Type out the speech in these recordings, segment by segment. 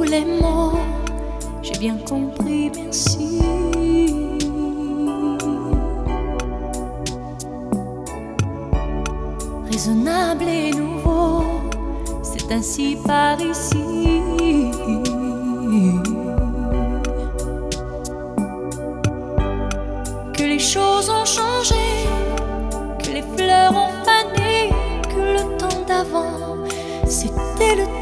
les mots, j'ai bien compris, merci. Raisonnable et nouveau, c'est ainsi par ici. Que les choses ont changé, que les fleurs ont fané, que le temps d'avant, c'était le temps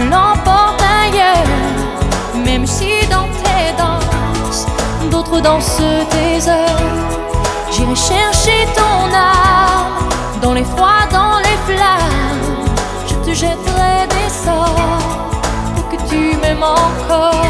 tu l'emportes ailleurs. Même si dans tes danses, d'autres dansent tes heures. J'irai chercher ton âme dans les froids, dans les flammes. Je te jetterai des sorts pour que tu m'aimes encore.